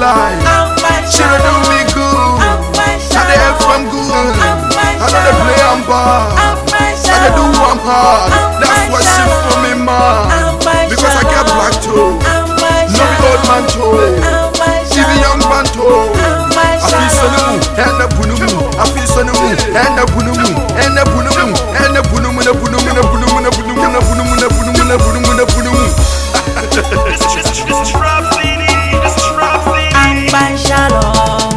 lie. She dey do me good. I dey help am good. I dey play am bad. I dey do I'm hard. That's why she for me man. Because I get black toe. No old man toe. Even young man toe. I feel so new. And the. I feel so new. And the bunumu. And the bunumu. And the bunumu. The. The. The. Amban Shalom,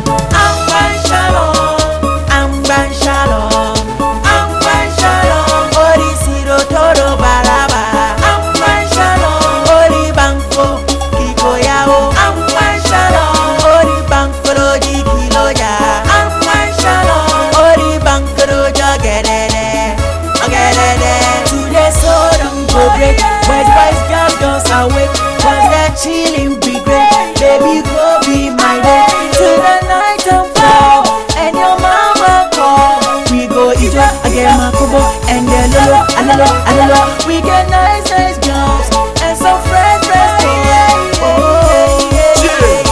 Shalom, Shalom, Shalom, Siro Toro Shalom, Shalom, Shalom, go break, chilling be great, baby go nice, nice girls, and some boys, oh, yeah,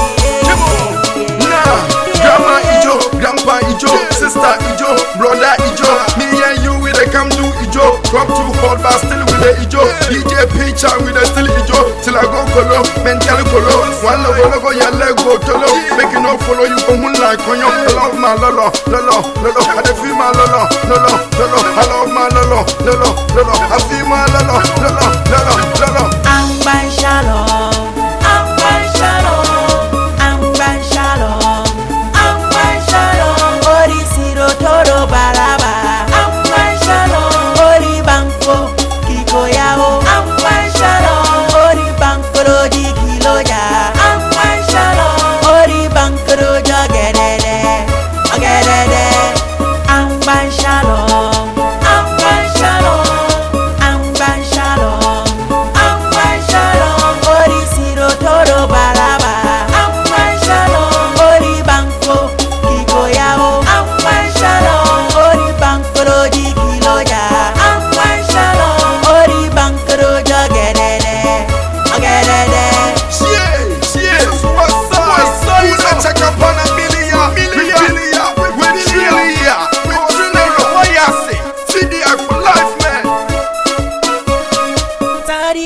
grandma Ijo, grandpa Ijo, sister Ijo, brother Ijo. Me and you we dey come do Ijo. To hot but still Ijo. DJ the still Ijo. Till I go mental. One ya leg go. Make you follow you like your love my lolo, lolo, lolo. I dey feel my lolo, lolo, lolo lolo, lolo, lolo. I feel my lolo, lolo, lolo, lolo. Am shalom. am shalom. am shalom. am shalom. Toro. am shalom. Ori. am shalom. Ori kilo ya. am shalom. Ori. am.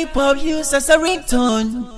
hip hop use as a ringtone.